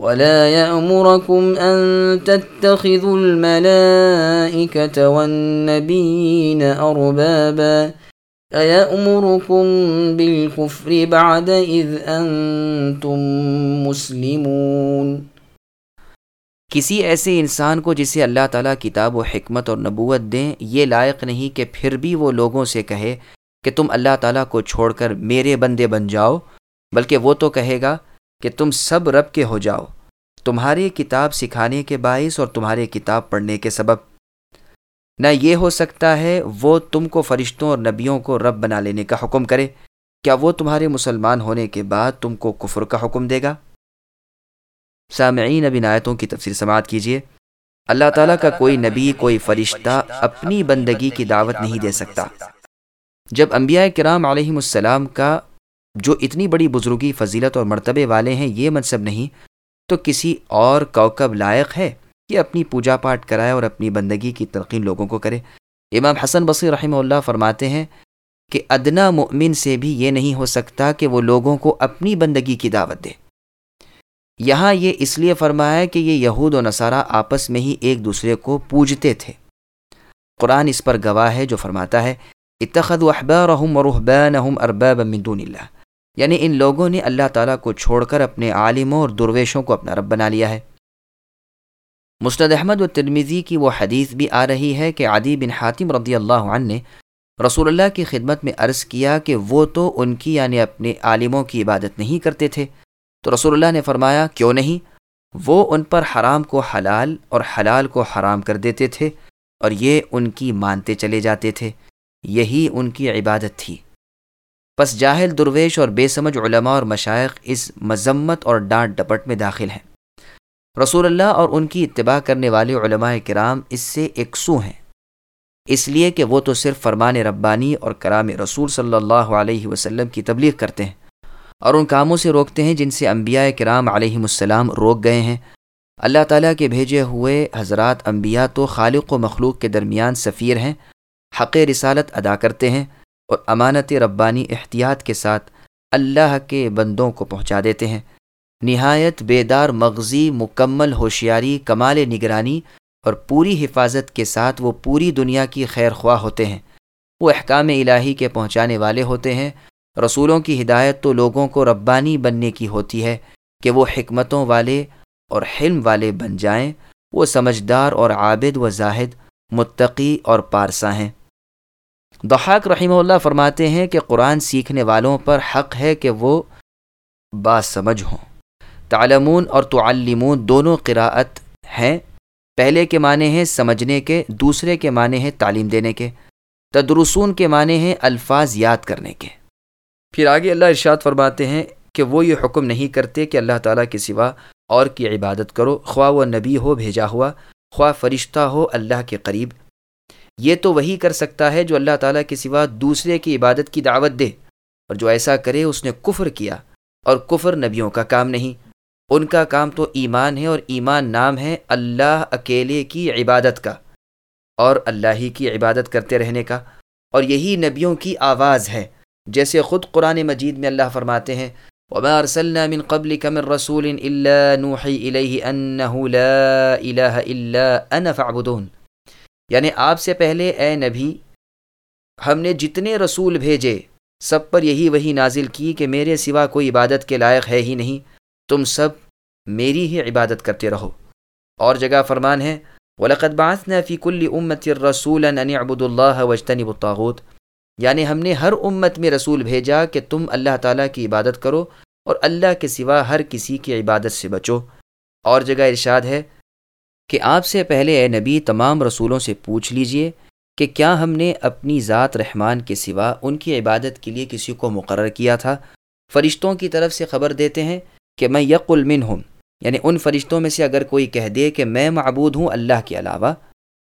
ولا يأمركم أن تتخذوا الملائكة والنبيين أربابا أيأمركم بالكفر بعد إذ أنتم مسلمون کسی ایسے انسان کو جسے اللہ تعالیٰ کتاب و حکمت اور نبوت دیں، یہ لائق نہیں کہ پھر بھی وہ لوگوں سے کہے کہ تم اللہ تعالیٰ کو چھوڑ کر میرے بندے بن جاؤ، بلکہ وہ تو کہے گا کہ تم سب رب کے ہو جاؤ۔ تمہاری کتاب سکھانے کے باعث اور تمہارے کتاب پڑھنے کے سبب۔ نہ یہ ہو سکتا ہے وہ تم کو فرشتوں اور نبیوں کو رب بنا لینے کا حکم کرے۔ کیا وہ تمہارے مسلمان ہونے کے بعد تم کو کفر کا حکم دے گا؟ سامعین، اب آیتوں کی تفسیر سماعت کیجیے اللہ تعالیٰ کا کوئی نبی، کوئی فرشتہ اپنی بندگی کی دعوت نہیں دے سکتا۔ جب انبیاء کرام علیہم السلام کا جو اتنی بڑی بزرگی، فضیلت اور مرتبے والے ہیں، یہ منصب نہیں۔ تو کسی اور کوکب لائق ہے کہ اپنی پوجا پاٹ کرائے اور اپنی بندگی کی تلقین لوگوں کو کرے؟ امام حسن بصیر رحمہ اللہ فرماتے ہیں کہ ادنا مؤمن سے بھی یہ نہیں ہو سکتا کہ وہ لوگوں کو اپنی بندگی کی دعوت دے۔ یہاں یہ اس لیے فرمایا کہ یہ یہود و نصارہ آپس میں ہی ایک دوسرے کو پوجتے تھے۔ قرآن اس پر گواہ ہے جو فرماتا ہے اتخذ ارباب من دون اللہ۔ یعنی ان لوگوں نے اللہ تعالیٰ کو چھوڑ کر اپنے عالموں اور درویشوں کو اپنا رب بنا لیا ہے۔ مستد احمد و ترمیزی کی وہ حدیث بھی آ رہی ہے کہ عدی بن حاتم رضی اللہ عنہ نے رسول اللہ کی خدمت میں عرض کیا کہ وہ تو ان کی یعنی اپنے عالموں کی عبادت نہیں کرتے تھے۔ تو رسول اللہ نے فرمایا، کیوں نہیں؟ وہ ان پر حرام کو حلال اور حلال کو حرام کر دیتے تھے اور یہ ان کی مانتے چلے جاتے تھے۔ یہی ان کی عبادت تھی۔ پس جاہل، درویش اور بے سمجھ علماء اور مشائق اس مذمت اور ڈانٹ ڈپٹ میں داخل ہیں۔ رسول اللہ اور ان کی اتباع کرنے والے علماء کرام اس سے ایک سو ہیں۔ اس لیے کہ وہ تو صرف فرمان ربانی اور کرام رسول صلی اللہ علیہ وسلم کی تبلیغ کرتے ہیں اور ان کاموں سے روکتے ہیں جن سے انبیاء کرام علیہم السلام روک گئے ہیں۔ اللہ تعالیٰ کے بھیجے ہوئے حضرات انبیاء تو خالق و مخلوق کے درمیان سفیر ہیں، حق رسالت ادا کرتے ہیں۔ اور امانت ربانی احتیاط کے ساتھ اللہ کے بندوں کو پہنچا دیتے ہیں۔ نہایت بیدار مغزی مکمل ہوشیاری کمال نگرانی اور پوری حفاظت کے ساتھ وہ پوری دنیا کی خیر خواہ ہوتے ہیں۔ وہ احکام الہی کے پہنچانے والے ہوتے ہیں۔ رسولوں کی ہدایت تو لوگوں کو ربانی بننے کی ہوتی ہے کہ وہ حکمتوں والے اور حلم والے بن جائیں۔ وہ سمجھدار اور عابد و زاہد، متقی اور پارسا ہیں۔ دحاق رحمہ اللہ فرماتے ہیں کہ قرآن سیکھنے والوں پر حق ہے کہ وہ با سمجھ ہوں۔ تعلمون اور تعلمون دونوں قراءت ہیں۔ پہلے کے معنی ہیں سمجھنے کے، دوسرے کے معنی ہیں تعلیم دینے کے۔ تدرسون کے معنی ہیں الفاظ یاد کرنے کے۔ پھر آگے اللہ ارشاد فرماتے ہیں کہ وہ یہ حکم نہیں کرتے کہ اللہ تعالیٰ کے سوا اور کی عبادت کرو۔ خواہ و نبی ہو، بھیجا ہوا، خواہ فرشتہ ہو، اللہ کے قریب۔ یہ تو وہی کر سکتا ہے جو اللہ تعالیٰ کے سوا دوسرے کی عبادت کی دعوت دے، اور جو ایسا کرے اس نے کفر کیا، اور کفر نبیوں کا کام نہیں۔ ان کا کام تو ایمان ہے اور ایمان نام ہے اللہ اکیلے کی عبادت کا، اور اللہ ہی کی عبادت کرتے رہنے کا۔ اور یہی نبیوں کی آواز ہے، جیسے خود قرآن مجید میں اللہ فرماتے ہیں، وما ارسلنا من قبلك من رسول الا نوحي اليه انه لا اله الا انا فاعبدون۔ یعنی آپ سے پہلے اے نبی، ہم نے جتنے رسول بھیجے، سب پر یہی وہی نازل کی کہ میرے سوا کوئی عبادت کے لائق ہے ہی نہیں۔ تم سب میری ہی عبادت کرتے رہو۔ اور جگہ فرمان ہے، وَلَقَدْ بَعَثْنَا فِي كُلِّ أُمَّةٍ رَسُولًا أَنِ اعْبُدُوا اللَّهَ وَاجْتَنِبُوا الطَّاغُوتَ۔ یعنی ہم نے ہر امت میں رسول بھیجا کہ تم اللہ تعالیٰ کی عبادت کرو اور اللہ کے سوا ہر کسی کی عبادت سے بچو۔ اور جگہ ارشاد ہے کہ آپ سے پہلے اے نبی تمام رسولوں سے پوچھ لیجیے کہ کیا ہم نے اپنی ذات رحمان کے سوا ان کی عبادت کے لیے کسی کو مقرر کیا تھا؟ فرشتوں کی طرف سے خبر دیتے ہیں کہ میں یق المن ہوں یعنی ان فرشتوں میں سے اگر کوئی کہہ دے کہ میں معبود ہوں اللہ کے علاوہ،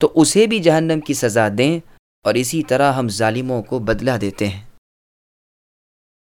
تو اسے بھی جہنم کی سزا دیں اور اسی طرح ہم ظالموں کو بدلہ دیتے ہیں۔